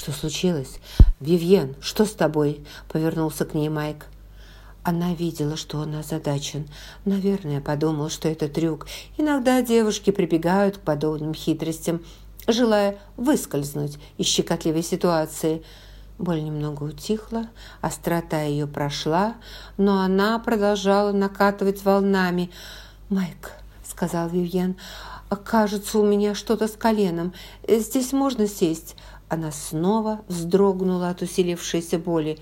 «Что случилось?» «Вивьен, что с тобой?» – повернулся к ней Майк. Она видела, что он озадачен. Наверное, подумал, что это трюк. Иногда девушки прибегают к подобным хитростям, желая выскользнуть из щекотливой ситуации. Боль немного утихла, острота ее прошла, но она продолжала накатывать волнами. «Майк», — сказал Вивьен, — «кажется, у меня что-то с коленом. Здесь можно сесть?» Она снова вздрогнула от усилившейся боли.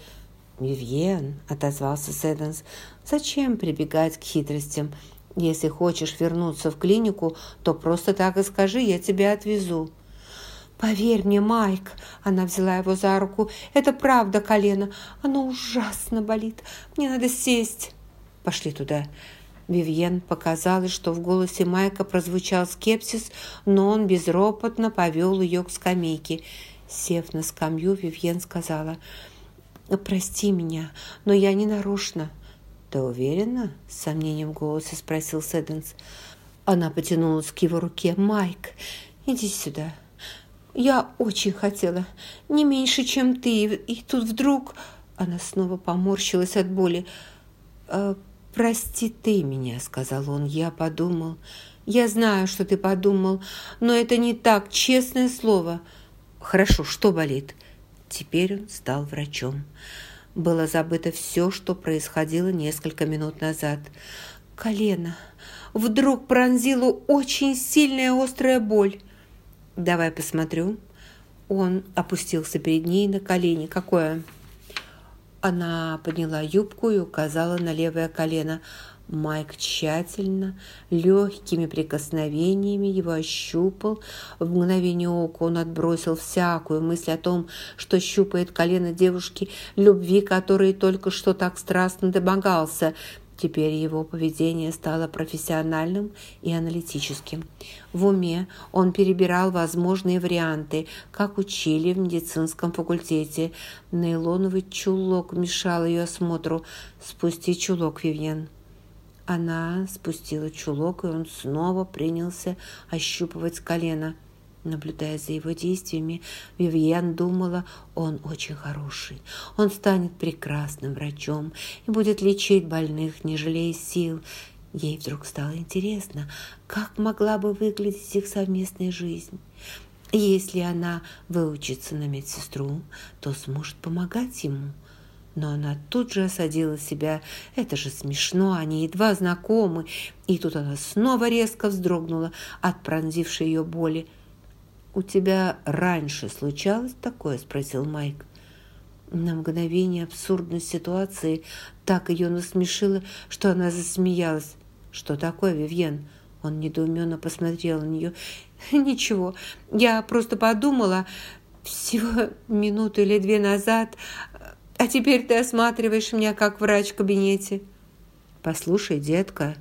«Вивьен», — отозвался Сэдденс, — «зачем прибегать к хитростям? Если хочешь вернуться в клинику, то просто так и скажи, я тебя отвезу». «Поверь мне, Майк!» – она взяла его за руку. «Это правда колено. Оно ужасно болит. Мне надо сесть». «Пошли туда». Вивьен показалось, что в голосе Майка прозвучал скепсис, но он безропотно повел ее к скамейке. Сев на скамью, Вивьен сказала, «Прости меня, но я не нарочно». «Ты уверена?» – с сомнением в голосе спросил Сэдденс. Она потянулась к его руке. «Майк, иди сюда». «Я очень хотела, не меньше, чем ты, и тут вдруг...» Она снова поморщилась от боли. «Э, «Прости ты меня», — сказал он. «Я подумал...» «Я знаю, что ты подумал, но это не так, честное слово». «Хорошо, что болит?» Теперь он стал врачом. Было забыто все, что происходило несколько минут назад. Колено. Вдруг пронзила очень сильная острая боль. «Давай посмотрю». Он опустился перед ней на колени. «Какое?» Она подняла юбку и указала на левое колено. Майк тщательно, легкими прикосновениями его ощупал. В мгновение ока он отбросил всякую мысль о том, что щупает колено девушки, любви которой только что так страстно домогался – Теперь его поведение стало профессиональным и аналитическим. В уме он перебирал возможные варианты, как учили в медицинском факультете. Нейлоновый чулок мешал ее осмотру. «Спусти чулок, Вивьен». Она спустила чулок, и он снова принялся ощупывать колено – Наблюдая за его действиями, Вивьен думала, он очень хороший. Он станет прекрасным врачом и будет лечить больных, не жалея сил. Ей вдруг стало интересно, как могла бы выглядеть их совместная жизнь. Если она выучится на медсестру, то сможет помогать ему. Но она тут же осадила себя. Это же смешно, они едва знакомы. И тут она снова резко вздрогнула от пронзившей ее боли. «У тебя раньше случалось такое?» – спросил Майк. На мгновение абсурдность ситуации так ее насмешила, что она засмеялась. «Что такое, Вивьен?» Он недоуменно посмотрел на нее. «Ничего, я просто подумала всего минуту или две назад, а теперь ты осматриваешь меня как врач в кабинете». «Послушай, детка»,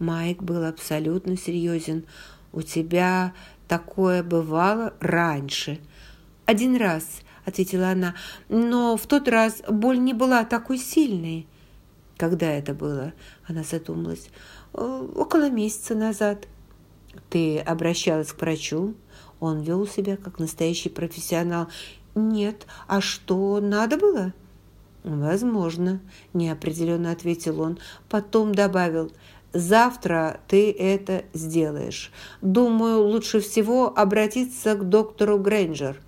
Майк был абсолютно серьезен, «у тебя такое бывало раньше. Один раз, ответила она, но в тот раз боль не была такой сильной. Когда это было? Она задумалась. Около месяца назад. Ты обращалась к врачу? Он вел себя как настоящий профессионал. Нет, а что, надо было? Возможно, неопределенно ответил он. Потом добавил, Завтра ты это сделаешь. Думаю, лучше всего обратиться к доктору Грейнджер».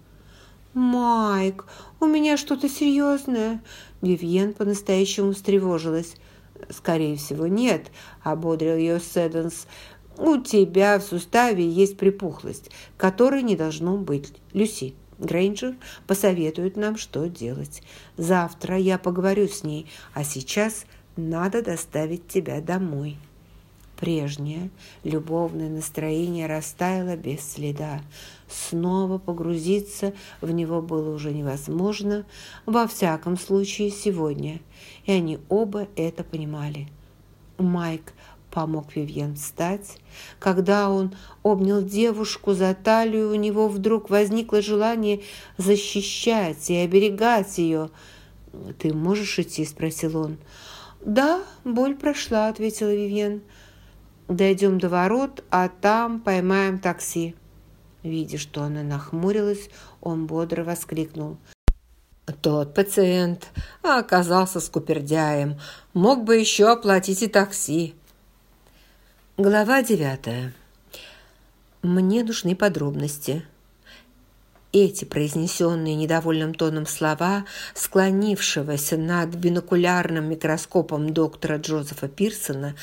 «Майк, у меня что-то серьезное?» Вивьен по-настоящему встревожилась. «Скорее всего, нет», – ободрил ее Сэдденс. «У тебя в суставе есть припухлость, которой не должно быть. Люси, Грейнджер посоветует нам, что делать. Завтра я поговорю с ней, а сейчас надо доставить тебя домой». Прежнее любовное настроение растаяло без следа. Снова погрузиться в него было уже невозможно, во всяком случае сегодня, и они оба это понимали. Майк помог Вивьен встать. Когда он обнял девушку за талию, у него вдруг возникло желание защищать и оберегать ее. «Ты можешь идти?» – спросил он. «Да, боль прошла», – ответила Вивьен. Дойдем до ворот, а там поймаем такси». Видя, что она нахмурилась, он бодро воскликнул. Тот пациент оказался скупердяем. Мог бы еще оплатить и такси. Глава девятая. Мне нужны подробности. Эти произнесенные недовольным тоном слова склонившегося над бинокулярным микроскопом доктора Джозефа Пирсона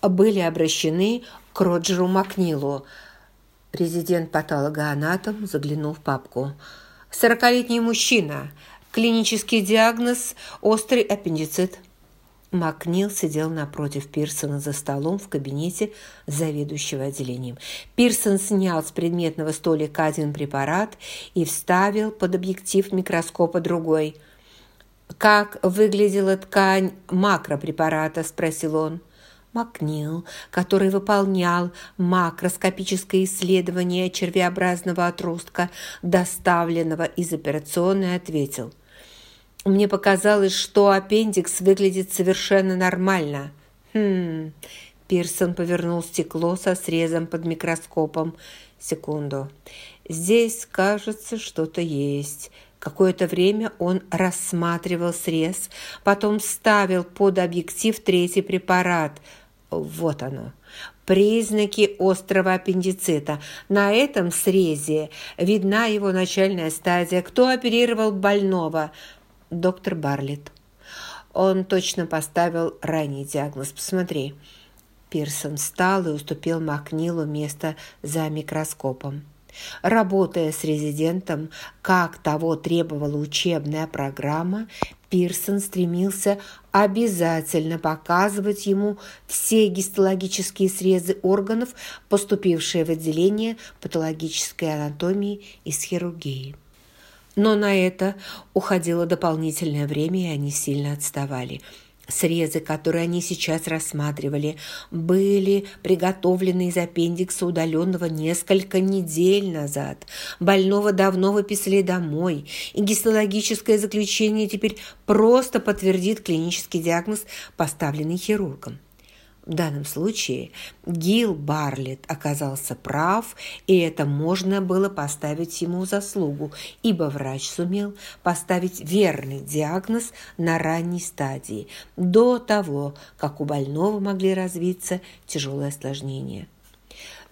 были обращены к Роджеру Макнилу. Резидент-патологоанатом заглянул в папку. «Сорокалетний мужчина. Клинический диагноз – острый аппендицит». Макнил сидел напротив Пирсона за столом в кабинете заведующего отделением. Пирсон снял с предметного столика один препарат и вставил под объектив микроскопа другой. «Как выглядела ткань макропрепарата?» – спросил он. Макнил, который выполнял макроскопическое исследование червеобразного отростка, доставленного из операционной, ответил. «Мне показалось, что аппендикс выглядит совершенно нормально». «Хм...» Пирсон повернул стекло со срезом под микроскопом. «Секунду. Здесь, кажется, что-то есть». Какое-то время он рассматривал срез, потом ставил под объектив третий препарат – вот оно. Признаки острого аппендицита. На этом срезе видна его начальная стадия. Кто оперировал больного? Доктор Барлетт. Он точно поставил ранний диагноз. Посмотри. Пирсон встал и уступил Макнилу место за микроскопом. Работая с резидентом, как того требовала учебная программа, Пирсон стремился обязательно показывать ему все гистологические срезы органов, поступившие в отделение патологической анатомии и хирургии. Но на это уходило дополнительное время, и они сильно отставали – Срезы, которые они сейчас рассматривали, были приготовлены из аппендикса, удаленного несколько недель назад. Больного давно выписали домой, и гистологическое заключение теперь просто подтвердит клинический диагноз, поставленный хирургом. В данном случае Гил Барлетт оказался прав, и это можно было поставить ему заслугу, ибо врач сумел поставить верный диагноз на ранней стадии, до того, как у больного могли развиться тяжелые осложнения.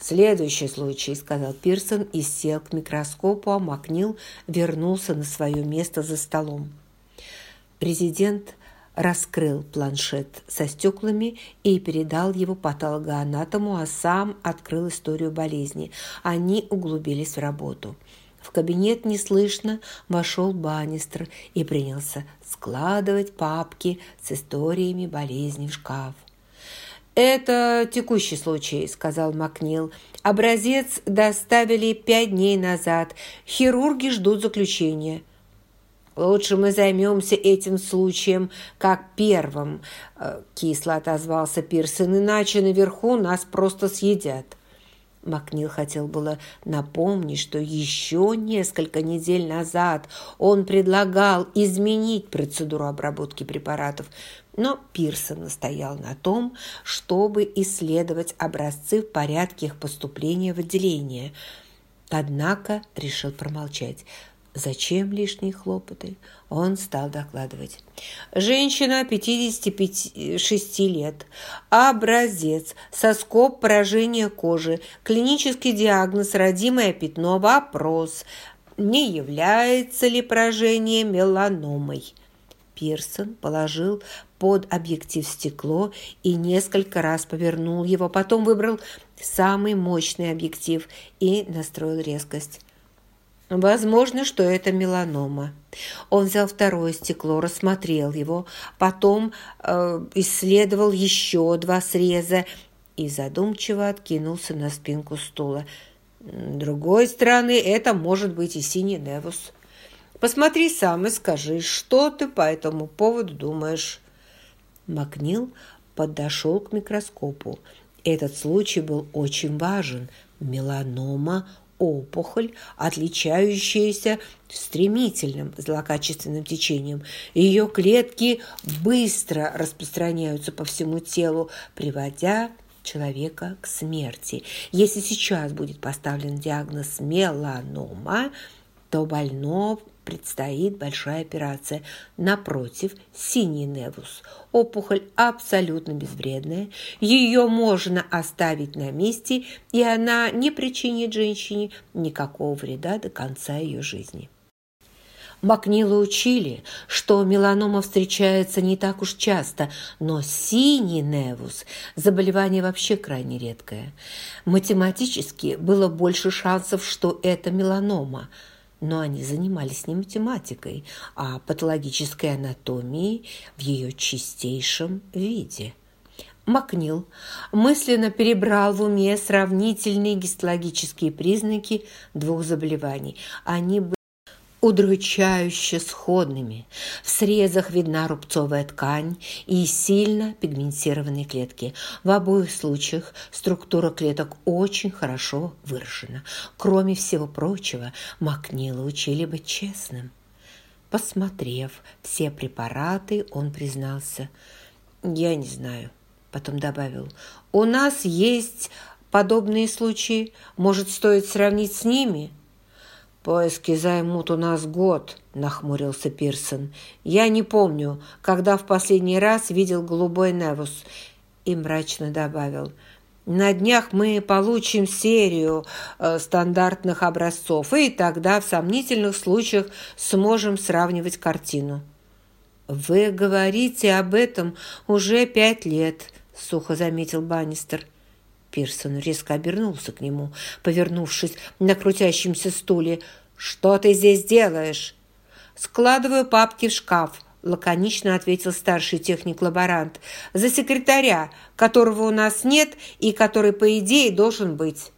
«Следующий случай», – сказал Пирсон и сел к микроскопу, а Макнил вернулся на свое место за столом. Президент раскрыл планшет со стеклами и передал его патологоанатому, а сам открыл историю болезни. Они углубились в работу. В кабинет неслышно вошел Баннистер и принялся складывать папки с историями болезни в шкаф. «Это текущий случай», – сказал Макнил. «Образец доставили пять дней назад. Хирурги ждут заключения». Лучше мы займемся этим случаем, как первым, э, кисло отозвался Пирсон, иначе наверху нас просто съедят. Макнил хотел было напомнить, что еще несколько недель назад он предлагал изменить процедуру обработки препаратов, но Пирсон настоял на том, чтобы исследовать образцы в порядке их поступления в отделение. Однако решил промолчать. Зачем лишние хлопоты? Он стал докладывать. Женщина 56 лет. Образец. Соскоб поражения кожи. Клинический диагноз родимое пятно. Вопрос. Не является ли поражение меланомой? Пирсон положил под объектив стекло и несколько раз повернул его. Потом выбрал самый мощный объектив и настроил резкость. Возможно, что это меланома. Он взял второе стекло, рассмотрел его, потом э, исследовал еще два среза и задумчиво откинулся на спинку стула. Другой стороны, это может быть и синий невус. Посмотри сам и скажи, что ты по этому поводу думаешь. Макнил подошел к микроскопу. Этот случай был очень важен. Меланома опухоль, отличающаяся стремительным злокачественным течением. Ее клетки быстро распространяются по всему телу, приводя человека к смерти. Если сейчас будет поставлен диагноз меланома, то больному предстоит большая операция. Напротив, синий невус. Опухоль абсолютно безвредная. Ее можно оставить на месте, и она не причинит женщине никакого вреда до конца ее жизни. Макнила учили, что меланома встречается не так уж часто, но синий невус – заболевание вообще крайне редкое. Математически было больше шансов, что это меланома, но они занимались не математикой, а патологической анатомией в ее чистейшем виде. Макнил мысленно перебрал в уме сравнительные гистологические признаки двух заболеваний. Они были удручающе сходными. В срезах видна рубцовая ткань и сильно пигментированные клетки. В обоих случаях структура клеток очень хорошо выражена. Кроме всего прочего, Макнила учили быть честным. Посмотрев все препараты, он признался. «Я не знаю». Потом добавил. «У нас есть подобные случаи. Может, стоит сравнить с ними?» «Поиски займут у нас год», – нахмурился Пирсон. «Я не помню, когда в последний раз видел голубой Невус». И мрачно добавил. «На днях мы получим серию э, стандартных образцов, и тогда в сомнительных случаях сможем сравнивать картину». «Вы говорите об этом уже пять лет», – сухо заметил Баннистер. Пирсон резко обернулся к нему, повернувшись на крутящемся стуле. «Что ты здесь делаешь?» «Складываю папки в шкаф», – лаконично ответил старший техник-лаборант. «За секретаря, которого у нас нет и который, по идее, должен быть».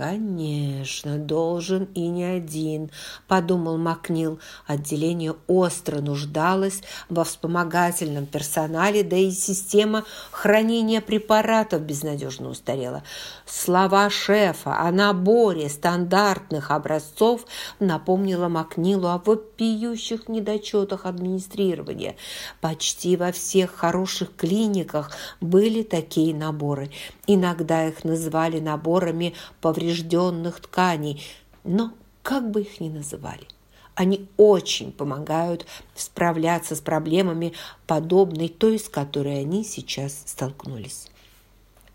«Конечно, должен и не один», – подумал Макнил. Отделение остро нуждалось во вспомогательном персонале, да и система хранения препаратов безнадежно устарела. Слова шефа о наборе стандартных образцов напомнила Макнилу о вопиющих недочетах администрирования. Почти во всех хороших клиниках были такие наборы. Иногда их называли наборами повреждений поврежденных тканей, но как бы их ни называли. Они очень помогают справляться с проблемами, подобной той, с которой они сейчас столкнулись.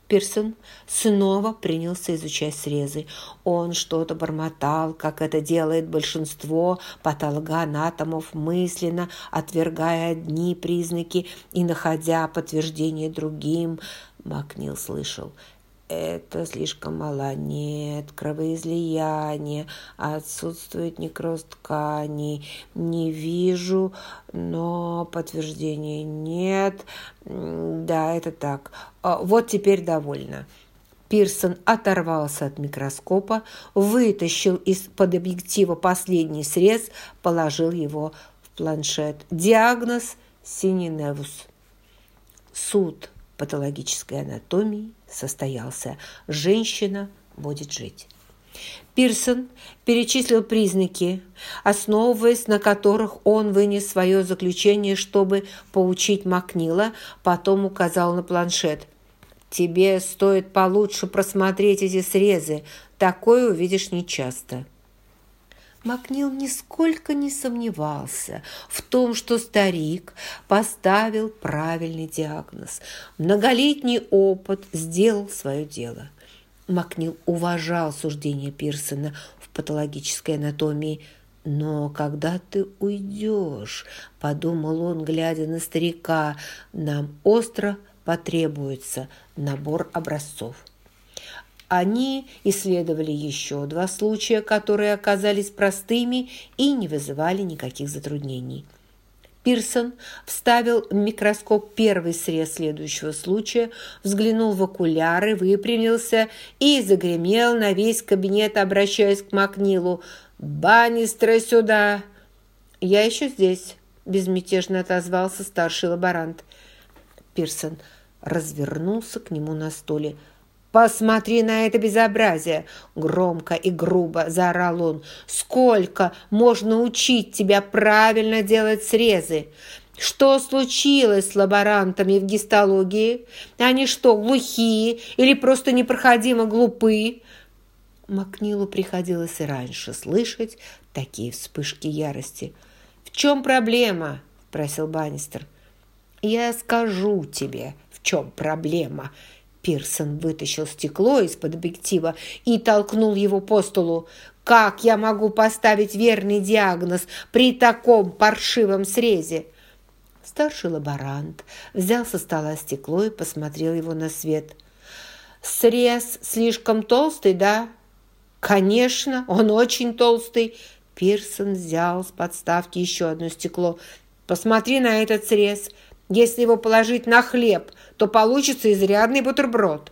Пирсон снова принялся изучать срезы. Он что-то бормотал, как это делает большинство патологоанатомов, мысленно отвергая одни признаки и находя подтверждение другим. Макнил слышал – это слишком мало. Нет, кровоизлияние, отсутствует некроз тканей. Не вижу, но подтверждения нет. Да, это так. А, вот теперь довольно. Пирсон оторвался от микроскопа, вытащил из-под объектива последний срез, положил его в планшет. Диагноз – сининевус. Суд патологической анатомии состоялся. Женщина будет жить. Пирсон перечислил признаки, основываясь на которых он вынес свое заключение, чтобы поучить Макнила, потом указал на планшет. «Тебе стоит получше просмотреть эти срезы, такое увидишь нечасто». Макнил нисколько не сомневался в том, что старик поставил правильный диагноз. Многолетний опыт сделал свое дело. Макнил уважал суждение Пирсона в патологической анатомии, «Но когда ты уйдешь?» – подумал он, глядя на старика. «Нам остро потребуется набор образцов». Они исследовали еще два случая, которые оказались простыми и не вызывали никаких затруднений. Пирсон вставил в микроскоп первый срез следующего случая, взглянул в окуляры, выпрямился и загремел на весь кабинет, обращаясь к Макнилу. «Баннистра сюда!» «Я еще здесь», – безмятежно отозвался старший лаборант. Пирсон развернулся к нему на стуле – «Посмотри на это безобразие!» – громко и грубо заорал он. «Сколько можно учить тебя правильно делать срезы? Что случилось с лаборантами в гистологии? Они что, глухие или просто непроходимо глупы? Макнилу приходилось и раньше слышать такие вспышки ярости. «В чем проблема?» – спросил Баннистер. «Я скажу тебе, в чем проблема». Пирсон вытащил стекло из-под объектива и толкнул его по столу. «Как я могу поставить верный диагноз при таком паршивом срезе?» Старший лаборант взял со стола стекло и посмотрел его на свет. «Срез слишком толстый, да?» «Конечно, он очень толстый». Пирсон взял с подставки еще одно стекло. «Посмотри на этот срез. Если его положить на хлеб, то получится изрядный бутерброд».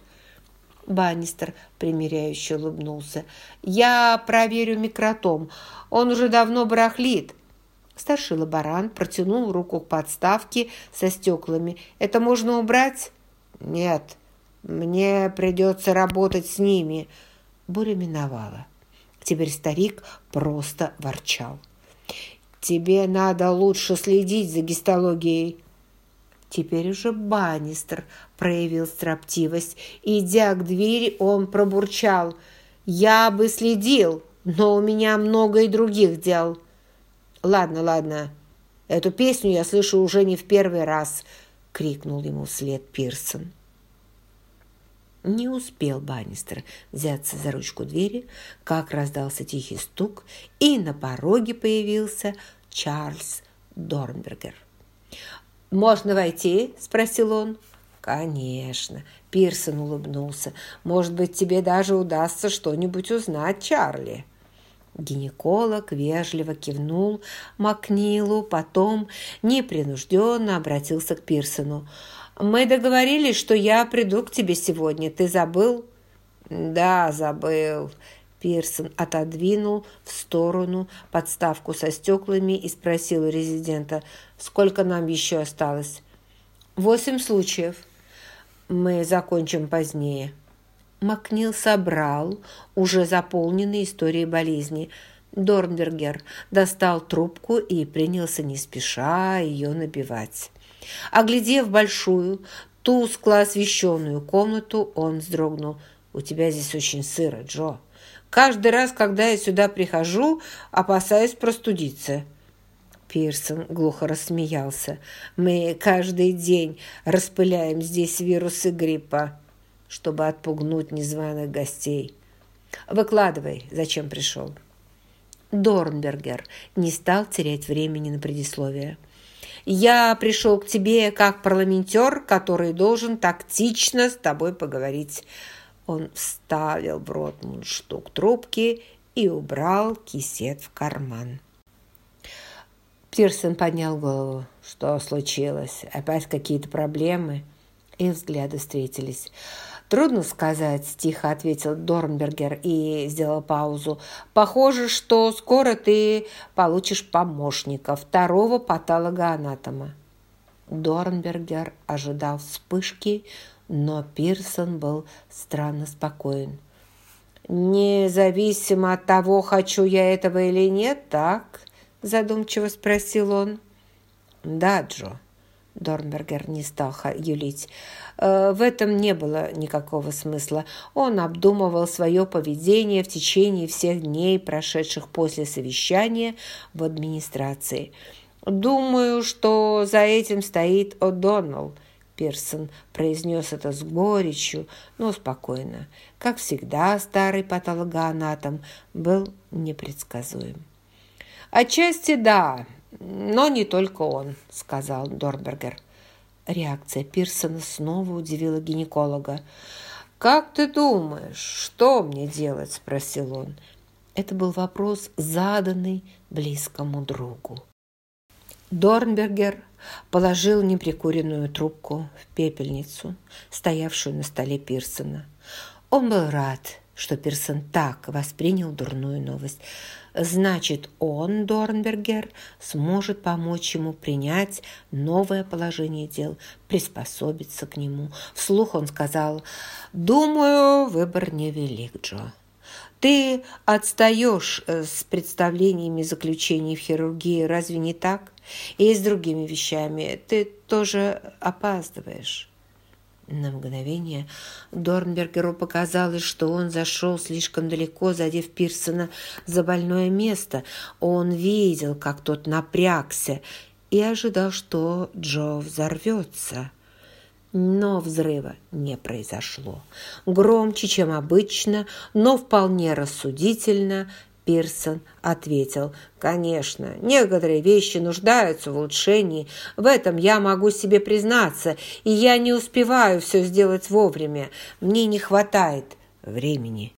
Баннистер примиряюще улыбнулся. «Я проверю микротом. Он уже давно барахлит. Старший лаборант протянул руку к подставке со стеклами. «Это можно убрать?» «Нет, мне придется работать с ними». Буря миновала. Теперь старик просто ворчал. «Тебе надо лучше следить за гистологией». Теперь уже Баннистер проявил строптивость. Идя к двери, он пробурчал. «Я бы следил, но у меня много и других дел». «Ладно, ладно, эту песню я слышу уже не в первый раз», — крикнул ему вслед Пирсон. Не успел Баннистер взяться за ручку двери, как раздался тихий стук, и на пороге появился Чарльз Дорнбергер. «Можно войти?» – спросил он. «Конечно», – Пирсон улыбнулся. «Может быть, тебе даже удастся что-нибудь узнать, Чарли?» Гинеколог вежливо кивнул Макнилу, потом непринужденно обратился к Пирсону. «Мы договорились, что я приду к тебе сегодня. Ты забыл?» «Да, забыл». Пирсон отодвинул в сторону подставку со стеклами и спросил у резидента, «Сколько нам еще осталось?» «Восемь случаев. Мы закончим позднее». Макнил собрал уже заполненные истории болезни. Дорнбергер достал трубку и принялся не спеша ее набивать. Оглядев большую, тускло освещенную комнату, он вздрогнул. «У тебя здесь очень сыро, Джо. Каждый раз, когда я сюда прихожу, опасаюсь простудиться». Пирсон глухо рассмеялся. «Мы каждый день распыляем здесь вирусы гриппа чтобы отпугнуть незваных гостей. Выкладывай, зачем пришел. Дорнбергер не стал терять времени на предисловие. «Я пришел к тебе как парламентер, который должен тактично с тобой поговорить». Он вставил в рот штук трубки и убрал кисет в карман. Пирсон поднял голову. Что случилось? Опять какие-то проблемы? И взгляды встретились. «Трудно сказать», – тихо ответил Дорнбергер и сделал паузу. «Похоже, что скоро ты получишь помощника, второго патологоанатома». Дорнбергер ожидал вспышки, но Пирсон был странно спокоен. «Независимо от того, хочу я этого или нет, так?» – задумчиво спросил он. «Да, Джо». Дорнбергер не стал юлить. Э, в этом не было никакого смысла. Он обдумывал свое поведение в течение всех дней, прошедших после совещания в администрации. «Думаю, что за этим стоит О'Доннелл», Пирсон произнес это с горечью, но спокойно. Как всегда, старый патологоанатом был непредсказуем. «Отчасти да, но не только он», — сказал Дорнбергер. Реакция Пирсона снова удивила гинеколога. «Как ты думаешь, что мне делать?» – спросил он. Это был вопрос, заданный близкому другу. Дорнбергер положил неприкуренную трубку в пепельницу, стоявшую на столе Пирсона. Он был рад, что Пирсон так воспринял дурную новость. Значит, он, Дорнбергер, сможет помочь ему принять новое положение дел, приспособиться к нему. Вслух он сказал, «Думаю, выбор невелик, Джо. Ты отстаешь э, с представлениями заключений в хирургии, разве не так? И с другими вещами ты тоже опаздываешь. На мгновение Дорнбергеру показалось, что он зашел слишком далеко, задев Пирсона за больное место. Он видел, как тот напрягся, и ожидал, что Джо взорвется. Но взрыва не произошло. Громче, чем обычно, но вполне рассудительно Пирсон ответил, «Конечно, некоторые вещи нуждаются в улучшении. В этом я могу себе признаться, и я не успеваю все сделать вовремя. Мне не хватает времени».